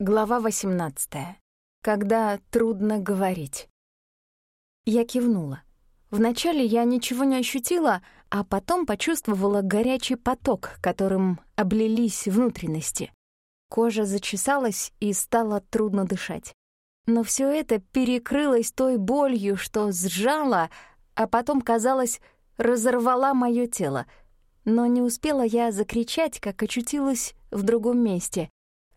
Глава 18. Когда трудно говорить. Я кивнула. Вначале я ничего не ощутила, а потом почувствовала горячий поток, которым облились внутренности. Кожа зачесалась и стало трудно дышать. Но все это перекрылось той болью, что сжала, а потом, казалось, разорвала мое тело. Но не успела я закричать, как очутилась в другом месте.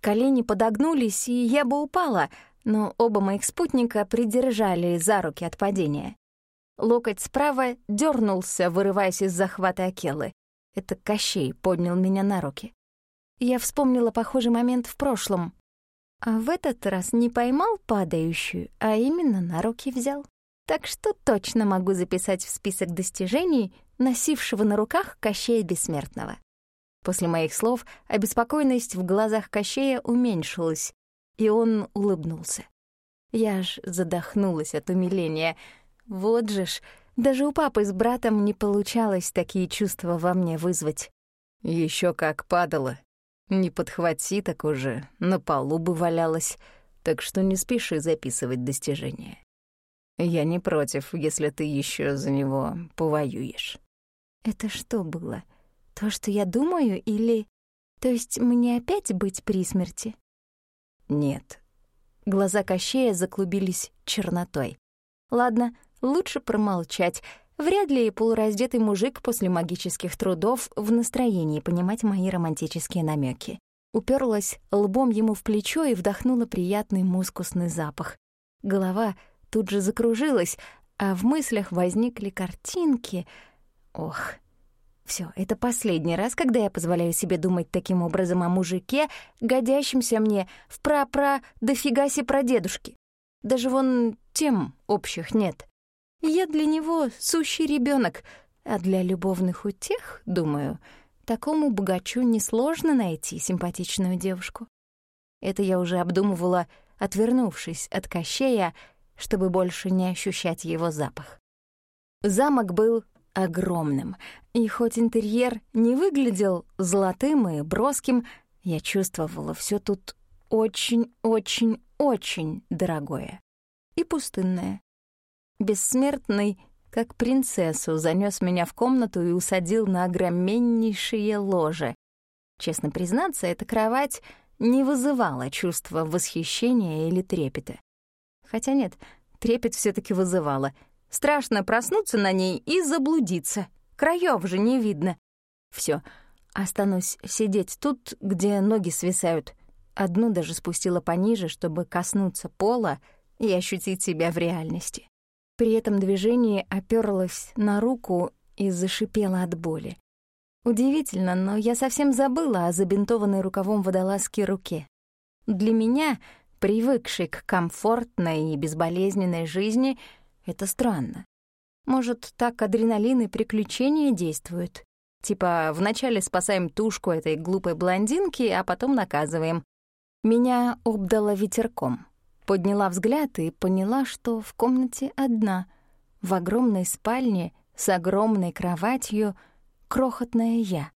Колени подогнулись, и я бы упала, но оба моих спутника придержали за руки от падения. Локоть справа дернулся, вырываясь из захвата Акелы. Это Кощей поднял меня на руки. Я вспомнила похожий момент в прошлом. А в этот раз не поймал падающую, а именно на руки взял. Так что точно могу записать в список достижений носившего на руках Кощея Бессмертного. После моих слов обеспокоенность в глазах Кощея уменьшилась, и он улыбнулся. Я аж задохнулась от умиления. Вот же ж, даже у папы с братом не получалось такие чувства во мне вызвать. Еще как падала. Не подхвати так уже, на полу бы валялась, так что не спеши записывать достижения. Я не против, если ты еще за него повоюешь. Это что было? То, что я думаю, или... То есть мне опять быть при смерти? Нет. Глаза Кощея заклубились чернотой. Ладно, лучше промолчать. Вряд ли полураздетый мужик после магических трудов в настроении понимать мои романтические намеки. Уперлась лбом ему в плечо и вдохнула приятный мускусный запах. Голова тут же закружилась, а в мыслях возникли картинки. Ох, все, это последний раз, когда я позволяю себе думать таким образом о мужике, годящемся мне в пра-пра дофигасе прадедушки. Даже вон тем общих нет. Я для него сущий ребенок, а для любовных утех, думаю, такому богачу несложно найти симпатичную девушку. Это я уже обдумывала, отвернувшись от Кощея, чтобы больше не ощущать его запах. Замок был огромным, и хоть интерьер не выглядел золотым и броским, я чувствовала все тут очень-очень-очень дорогое и пустынное. Бессмертный, как принцессу, занес меня в комнату и усадил на огромнейшее ложе. Честно признаться, эта кровать не вызывала чувства восхищения или трепета. Хотя нет, трепет все таки вызывала — Страшно проснуться на ней и заблудиться. Краев же не видно. Все, останусь сидеть тут, где ноги свисают. Одну даже спустила пониже, чтобы коснуться пола и ощутить себя в реальности. При этом движении оперлась на руку и зашипела от боли. Удивительно, но я совсем забыла о забинтованной рукавом водолазке руке. Для меня, привыкшей к комфортной и безболезненной жизни, это странно. Может, так адреналин и приключения действуют? Типа, вначале спасаем тушку этой глупой блондинки, а потом наказываем. Меня обдало ветерком. Подняла взгляд и поняла, что в комнате одна. В огромной спальне с огромной кроватью крохотная я.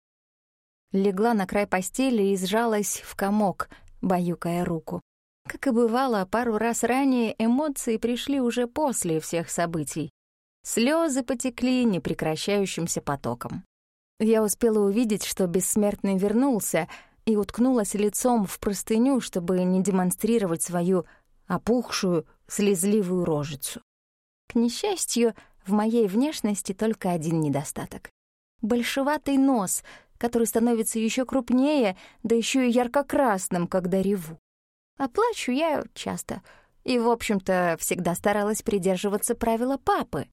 Легла на край постели и сжалась в комок, баюкая руку. Как и бывало, пару раз ранее эмоции пришли уже после всех событий. Слезы потекли непрекращающимся потоком. Я успела увидеть, что бессмертный вернулся, и уткнулась лицом в простыню, чтобы не демонстрировать свою опухшую, слезливую рожицу. К несчастью, в моей внешности только один недостаток. Большеватый нос, который становится еще крупнее, да еще и ярко-красным, когда реву. А плачу я часто. И, в общем-то, всегда старалась придерживаться правила папы.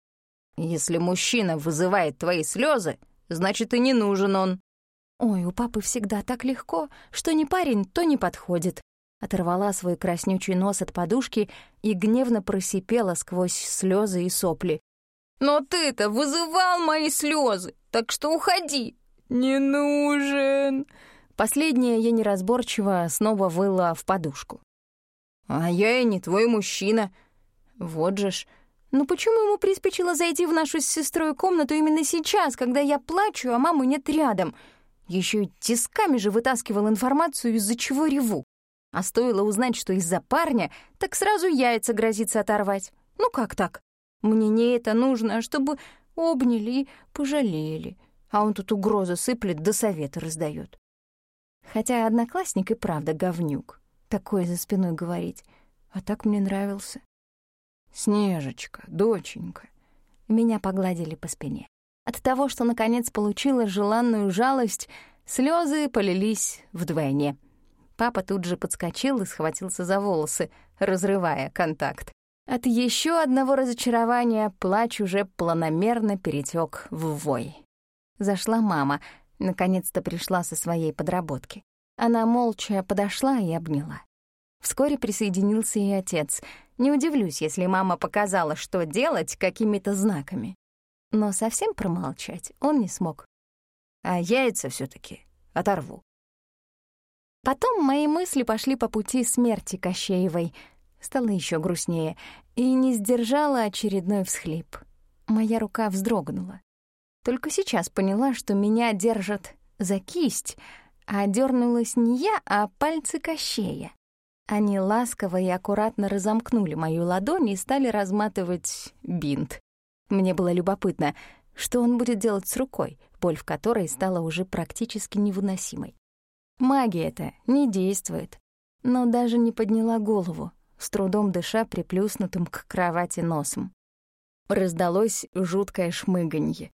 «Если мужчина вызывает твои слезы, значит, и не нужен он». «Ой, у папы всегда так легко, что ни парень, то не подходит». Оторвала свой краснючий нос от подушки и гневно просипела сквозь слезы и сопли. «Но ты-то вызывал мои слезы, так что уходи!» «Не нужен!» Последнее я неразборчиво снова выла в подушку. «А я и не твой мужчина. Вот же ж. Ну почему ему приспичило зайти в нашу с сестрой комнату именно сейчас, когда я плачу, а мамы нет рядом? Еще и тисками же вытаскивал информацию, из-за чего реву. А стоило узнать, что из-за парня, так сразу яйца грозится оторвать. Ну как так? Мне не это нужно, а чтобы обняли и пожалели. А он тут угрозы сыплет, да советы раздает. Хотя одноклассник и правда говнюк. Такое за спиной говорить. А так мне нравился. «Снежечка, доченька». Меня погладили по спине. От того, что наконец получила желанную жалость, слезы полились вдвойне. Папа тут же подскочил и схватился за волосы, разрывая контакт. От еще одного разочарования плач уже планомерно перетек в вой. Зашла мама, наконец-то пришла со своей подработки. Она молча подошла и обняла. Вскоре присоединился и отец. Не удивлюсь, если мама показала, что делать какими-то знаками. Но совсем промолчать он не смог. А яйца все таки оторву. Потом мои мысли пошли по пути смерти Кощеевой. Стало еще грустнее, и не сдержала очередной всхлип. Моя рука вздрогнула. Только сейчас поняла, что меня держат за кисть, а дернулась не я, а пальцы Кощея. Они ласково и аккуратно разомкнули мою ладонь и стали разматывать бинт. Мне было любопытно, что он будет делать с рукой, боль в которой стала уже практически невыносимой. Магия-то не действует. Но даже не подняла голову, с трудом дыша приплюснутым к кровати носом. Раздалось жуткое шмыганье.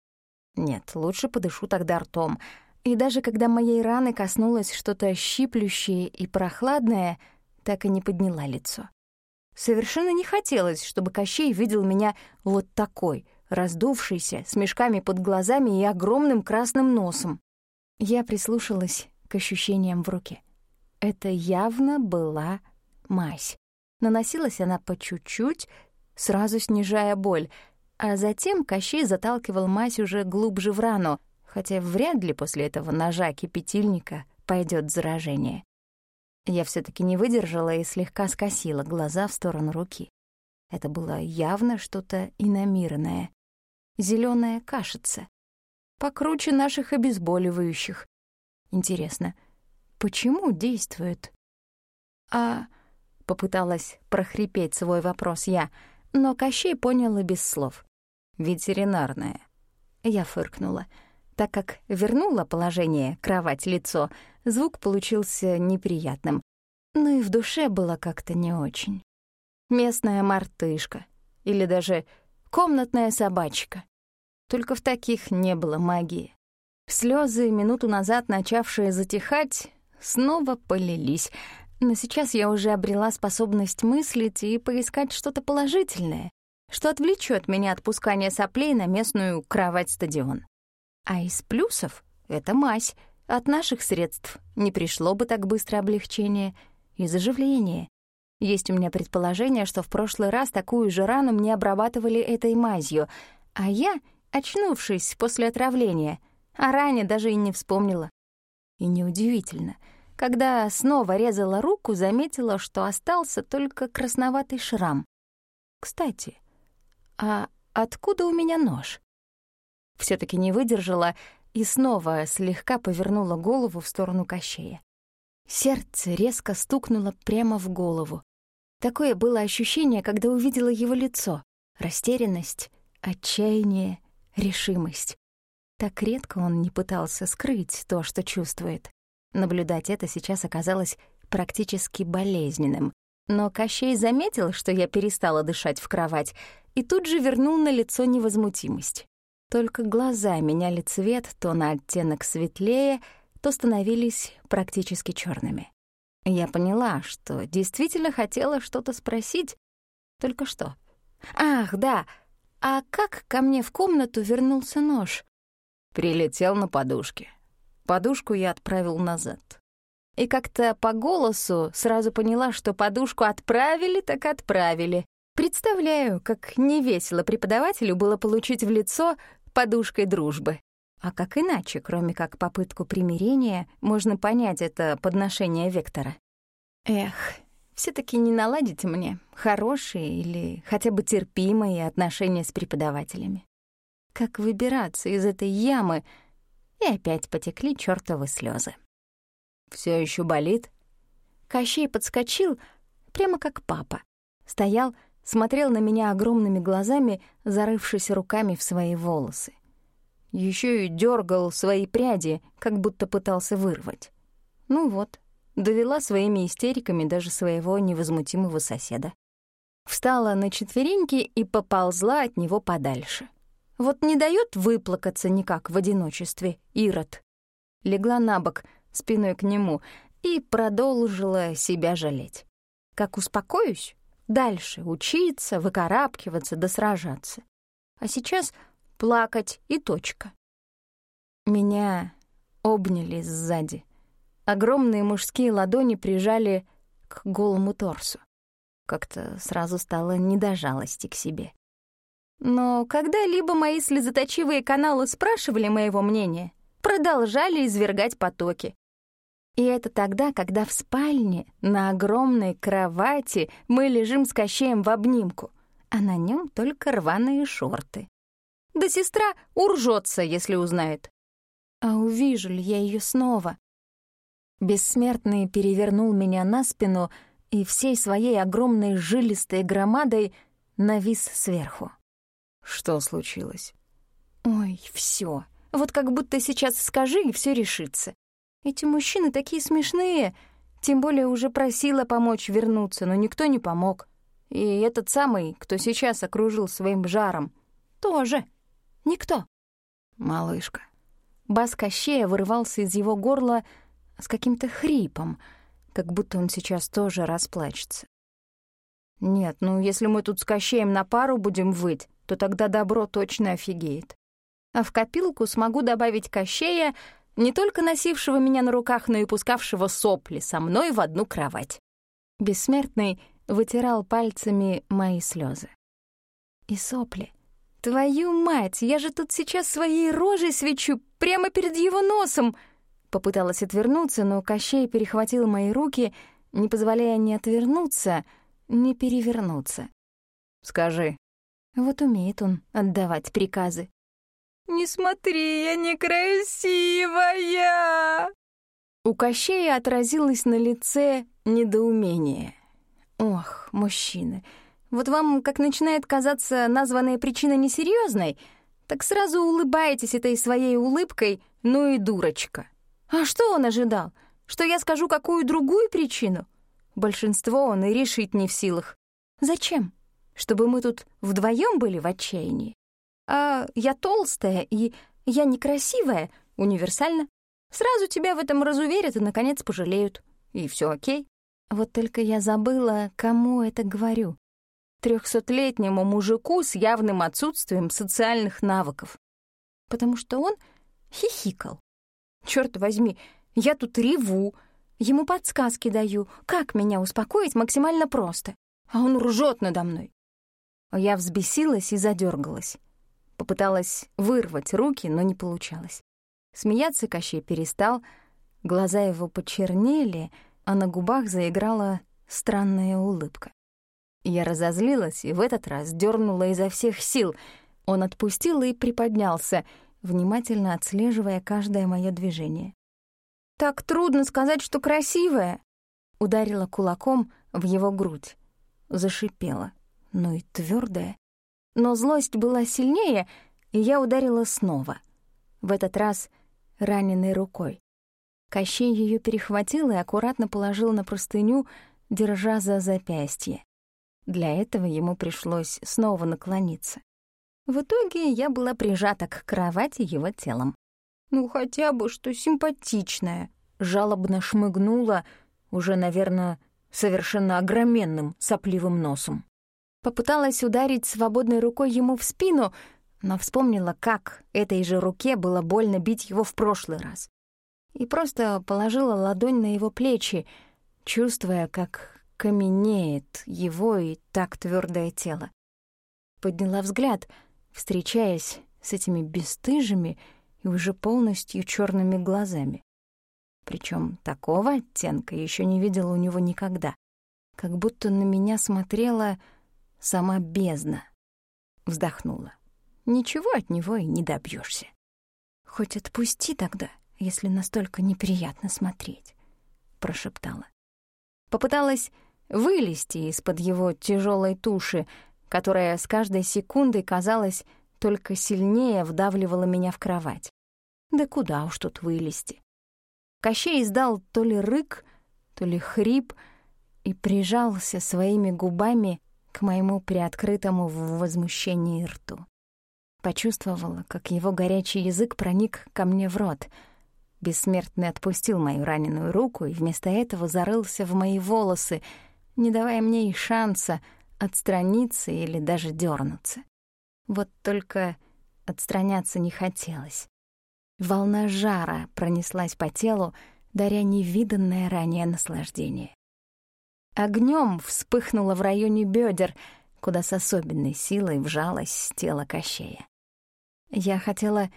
Нет, лучше подышу тогда ртом. И даже когда моей раны коснулось что-то щиплющее и прохладное, так и не подняла лицо. Совершенно не хотелось, чтобы Кощей видел меня вот такой, раздувшийся, с мешками под глазами и огромным красным носом. Я прислушалась к ощущениям в руке. Это явно была мазь. Наносилась она по чуть-чуть, сразу снижая боль, а затем Кощей заталкивал мазь уже глубже в рану, хотя вряд ли после этого ножа кипятильника пойдет заражение. Я все таки не выдержала и слегка скосила глаза в сторону руки. Это было явно что-то иномирное. Зелёная кашица. Покруче наших обезболивающих. Интересно, почему действует? А попыталась прохрипеть свой вопрос я, но Кощей понял и без слов. «Ветеринарная». Я фыркнула. Так как вернула положение кровать-лицо, звук получился неприятным. Но и в душе было как-то не очень. Местная мартышка или даже комнатная собачка. Только в таких не было магии. Слезы, минуту назад начавшие затихать, снова полились, но сейчас я уже обрела способность мыслить и поискать что-то положительное, что отвлечет меня от пускания соплей на местную кровать-стадион. А из плюсов — это мазь. От наших средств не пришло бы так быстро облегчение и заживление. Есть у меня предположение, что в прошлый раз такую же рану мне обрабатывали этой мазью, а я, очнувшись после отравления, о ране даже и не вспомнила. И неудивительно — когда снова резала руку, заметила, что остался только красноватый шрам. Кстати, а откуда у меня нож? все таки не выдержала и снова слегка повернула голову в сторону Кощея. Сердце резко стукнуло прямо в голову. Такое было ощущение, когда увидела его лицо. Растерянность, отчаяние, решимость. Так редко он не пытался скрыть то, что чувствует. Наблюдать это сейчас оказалось практически болезненным. Но Кощей заметил, что я перестала дышать в кровать, и тут же вернул на лицо невозмутимость. Только глаза меняли цвет то на оттенок светлее, то становились практически черными. Я поняла, что действительно хотела что-то спросить. Только что? Ах, да, а как ко мне в комнату вернулся нож? Прилетел на подушке. Подушку я отправил назад. И как-то по голосу сразу поняла, что подушку отправили, так отправили. Представляю, как невесело преподавателю было получить в лицо подушкой дружбы. А как иначе, кроме как попытку примирения, можно понять это подношение Вектора? Эх, все таки не наладите мне хорошие или хотя бы терпимые отношения с преподавателями. Как выбираться из этой ямы — и опять потекли чёртовы слезы. Все еще болит?» Кощей подскочил, прямо как папа. Стоял, смотрел на меня огромными глазами, зарывшись руками в свои волосы. Еще и дергал свои пряди, как будто пытался вырвать. Ну вот, довела своими истериками даже своего невозмутимого соседа. Встала на четвереньки и поползла от него подальше. Вот не дает выплакаться никак в одиночестве, Ирод. Легла на бок, спиной к нему, и продолжила себя жалеть. Как успокоюсь, дальше учиться, выкарабкиваться да сражаться. А сейчас плакать и точка. Меня обняли сзади. Огромные мужские ладони прижали к голому торсу. Как-то сразу стало не до жалости к себе. Но когда-либо мои слезоточивые каналы спрашивали моего мнения, продолжали извергать потоки. И это тогда, когда в спальне на огромной кровати мы лежим с Кощеем в обнимку, а на нем только рваные шорты. Да сестра уржется, если узнает. А увижу ли я ее снова? Бессмертный перевернул меня на спину и всей своей огромной жилистой громадой навис сверху. Что случилось? Ой, все. Вот как будто сейчас скажи, и все решится. Эти мужчины такие смешные. Тем более уже просила помочь вернуться, но никто не помог. И этот самый, кто сейчас окружил своим жаром, тоже. Никто. Малышка. Бас Кощея вырывался из его горла с каким-то хрипом, как будто он сейчас тоже расплачется. Нет, ну если мы тут с Кощеем на пару будем выть, то тогда добро точно офигеет. А в копилку смогу добавить Кощея, не только носившего меня на руках, но и пускавшего сопли со мной в одну кровать. Бессмертный вытирал пальцами мои слезы. И сопли. Твою мать, я же тут сейчас своей рожей свечу прямо перед его носом. Попыталась отвернуться, но Кощей перехватил мои руки, не позволяя ни отвернуться, ни перевернуться. «Скажи, вот умеет он отдавать приказы. «Не смотри, я некрасивая!» У Кощея отразилось на лице недоумение. «Ох, мужчины, вот вам, как начинает казаться названная причина несерьезной, так сразу улыбаетесь этой своей улыбкой, ну и дурочка. А что он ожидал? Что я скажу какую другую причину? Большинство он и решить не в силах. Зачем? чтобы мы тут вдвоем были в отчаянии. А я толстая и я некрасивая, универсально. Сразу тебя в этом разуверят и, наконец, пожалеют. И все окей. Вот только я забыла, кому это говорю. Трехсотлетнему мужику с явным отсутствием социальных навыков. Потому что он хихикал. Черт возьми, я тут реву, ему подсказки даю, как меня успокоить максимально просто. А он ржет надо мной. Я взбесилась и задергалась. Попыталась вырвать руки, но не получалось. Смеяться Кощей перестал, глаза его почернели, а на губах заиграла странная улыбка. Я разозлилась и в этот раз дернула изо всех сил. Он отпустил и приподнялся, внимательно отслеживая каждое мое движение. «Так трудно сказать, что красивая!» Ударила кулаком в его грудь. Зашипела но и твердая. Но злость была сильнее, и я ударила снова. В этот раз раненой рукой. Кощей ее перехватил и аккуратно положил на простыню, держа за запястье. Для этого ему пришлось снова наклониться. В итоге я была прижата к кровати его телом. «Ну, хотя бы что симпатичное», — жалобно шмыгнула, уже, наверное, совершенно огроменным сопливым носом. Попыталась ударить свободной рукой ему в спину, но вспомнила, как этой же руке было больно бить его в прошлый раз. И просто положила ладонь на его плечи, чувствуя, как каменеет его и так твердое тело. Подняла взгляд, встречаясь с этими бесстыжими и уже полностью черными глазами. Причем такого оттенка еще не видела у него никогда. Как будто на меня смотрела сама бездна. Вздохнула. Ничего от него и не добьешься. Хоть отпусти тогда, если настолько неприятно смотреть, прошептала. Попыталась вылезти из-под его тяжелой туши, которая с каждой секундой, казалось, только сильнее вдавливала меня в кровать. Да куда уж тут вылезти. Кощей издал то ли рык, то ли хрип и прижался своими губами к моему приоткрытому в возмущении рту. Почувствовала, как его горячий язык проник ко мне в рот. Бессмертный отпустил мою раненую руку и вместо этого зарылся в мои волосы, не давая мне и шанса отстраниться или даже дернуться. Вот только отстраняться не хотелось. Волна жара пронеслась по телу, даря невиданное ранее наслаждение. Огнем вспыхнуло в районе бедер, куда с особенной силой вжалось тело Кощея. Я хотела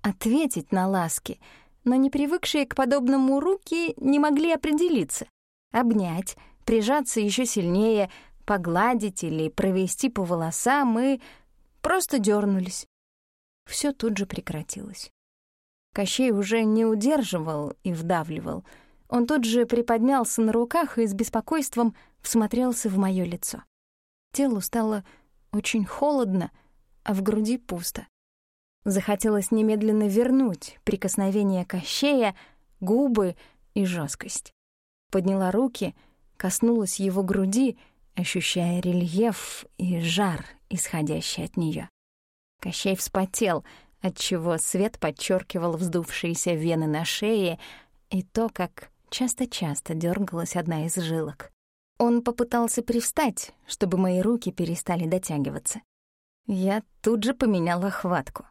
ответить на ласки, но не привыкшие к подобному руки не могли определиться. Обнять, прижаться еще сильнее, погладить или провести по волосам и просто дернулись. Все тут же прекратилось. Кощей уже не удерживал и вдавливал. Он тут же приподнялся на руках и с беспокойством всмотрелся в мое лицо. Телу стало очень холодно, а в груди пусто. Захотелось немедленно вернуть прикосновение Кощея, губы и жесткость. Подняла руки, коснулась его груди, ощущая рельеф и жар, исходящий от нее. Кощей вспотел, отчего свет подчеркивал вздувшиеся вены на шее и то, как часто-часто дергалась одна из жилок. Он попытался привстать, чтобы мои руки перестали дотягиваться. Я тут же поменяла хватку.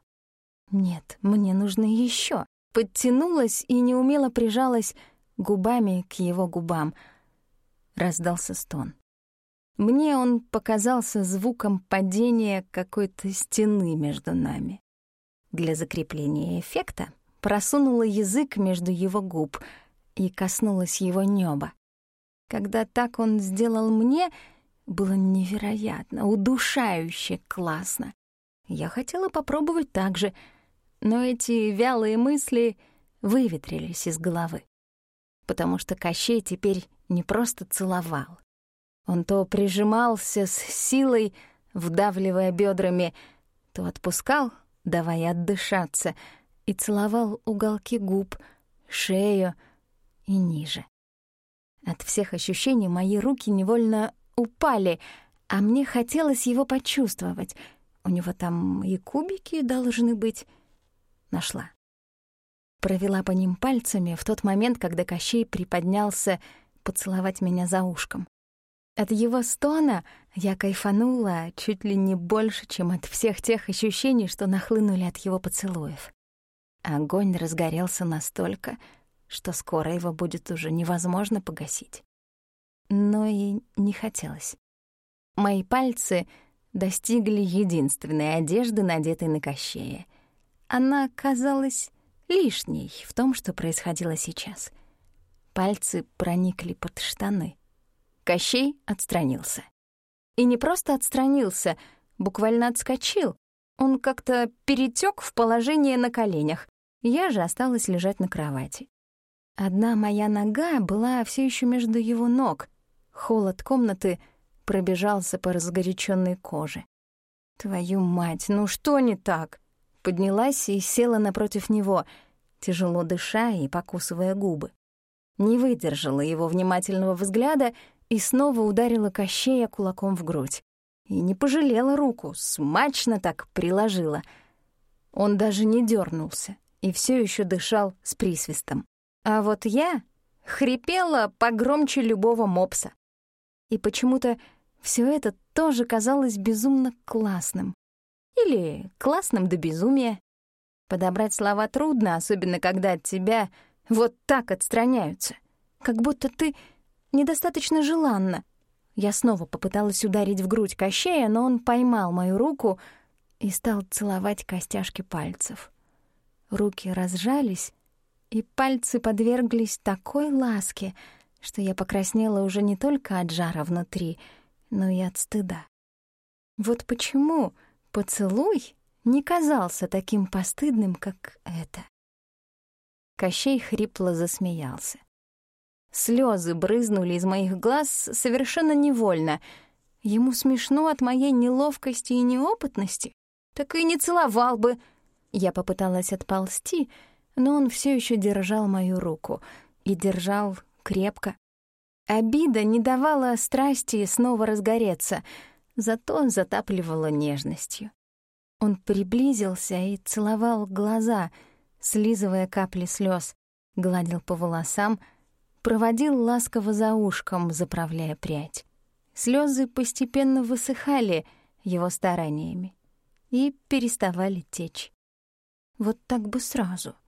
Нет, мне нужно еще. Подтянулась и неумело прижалась губами к его губам. Раздался стон. Мне он показался звуком падения какой-то стены между нами. Для закрепления эффекта просунула язык между его губ и коснулась его неба. Когда так он сделал мне, было невероятно, удушающе классно. Я хотела попробовать так же, но эти вялые мысли выветрились из головы. Потому что Кощей теперь не просто целовал. Он то прижимался с силой, вдавливая бедрами, то отпускал, давая отдышаться, и целовал уголки губ, шею и ниже. От всех ощущений мои руки невольно упали, а мне хотелось его почувствовать. У него там и кубики должны быть. Нашла. Провела по ним пальцами в тот момент, когда Кощей приподнялся поцеловать меня за ушком. От его стона я кайфанула чуть ли не больше, чем от всех тех ощущений, что нахлынули от его поцелуев. Огонь разгорелся настолько, что скоро его будет уже невозможно погасить. Но и не хотелось. Мои пальцы достигли единственной одежды, надетой на Кощея. Она казалась лишней в том, что происходило сейчас. Пальцы проникли под штаны. Кощей отстранился. И не просто отстранился, буквально отскочил. Он как-то перетек в положение на коленях. Я же осталась лежать на кровати. Одна моя нога была все еще между его ног. Холод комнаты пробежался по разгоряченной коже. «Твою мать, ну что не так?» Поднялась и села напротив него, тяжело дыша и покусывая губы. Не выдержала его внимательного взгляда и снова ударила Кощея кулаком в грудь. И не пожалела руку, смачно так приложила. Он даже не дернулся и все еще дышал с присвистом. А вот я хрипела погромче любого мопса. И почему-то все это тоже казалось безумно классным. Или классным до безумия. Подобрать слова трудно, особенно когда от тебя вот так отстраняются. Как будто ты недостаточно желанна. Я снова попыталась ударить в грудь Кощея, но он поймал мою руку и стал целовать костяшки пальцев. Руки разжались, и пальцы подверглись такой ласке, что я покраснела уже не только от жара внутри, но и от стыда. Вот почему поцелуй не казался таким постыдным, как это. Кощей хрипло засмеялся. Слезы брызнули из моих глаз совершенно невольно. Ему смешно от моей неловкости и неопытности. Так и не целовал бы. Я попыталась отползти, но он все еще держал мою руку. И держал крепко. Обида не давала страсти снова разгореться, зато затапливала нежностью. Он приблизился и целовал глаза, слизывая капли слез, гладил по волосам, проводил ласково за ушком, заправляя прядь. Слезы постепенно высыхали его стараниями и переставали течь. Вот так бы сразу —